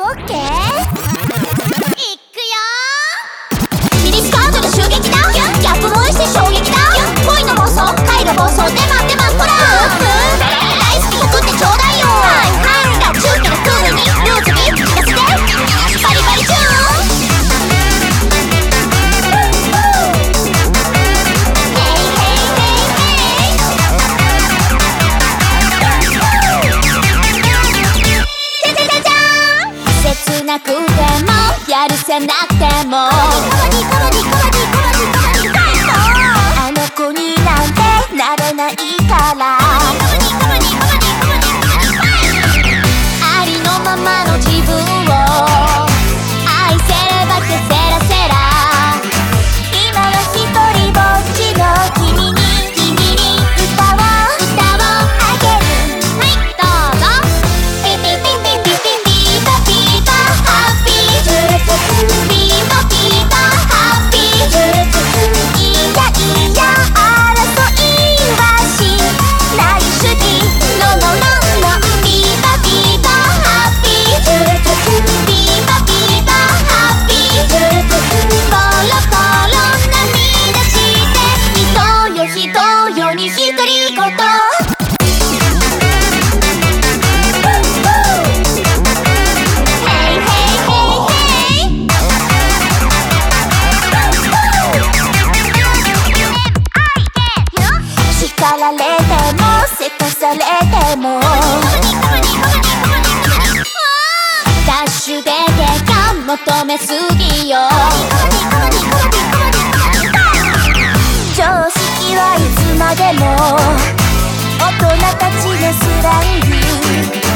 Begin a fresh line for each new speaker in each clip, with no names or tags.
볼게. くてもやるせなくても。あこ子になこてなれない。でられてもせかされても。ダッシュで結果求めすぎよ。常識はいつまでも大人たちのスラング。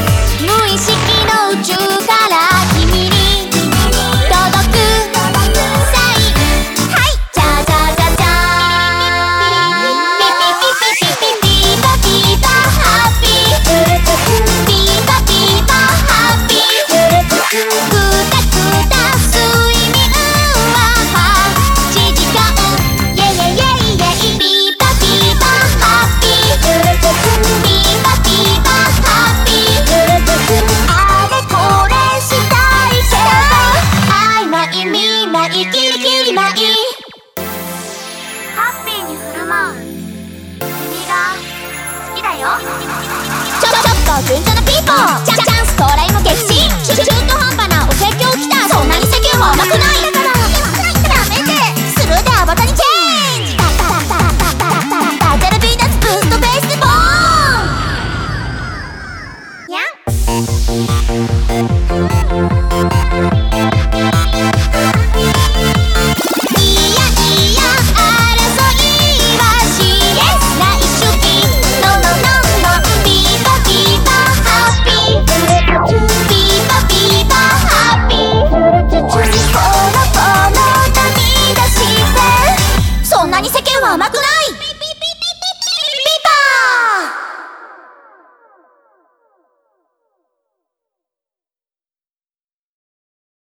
ちょちょっとグントのピーポーチャチャンス到来も決心中途半端なお説教きたそんなに世間は甘くないだからダメでスルーでアバタにチェンジバタルビーナスブーストベースボーンにん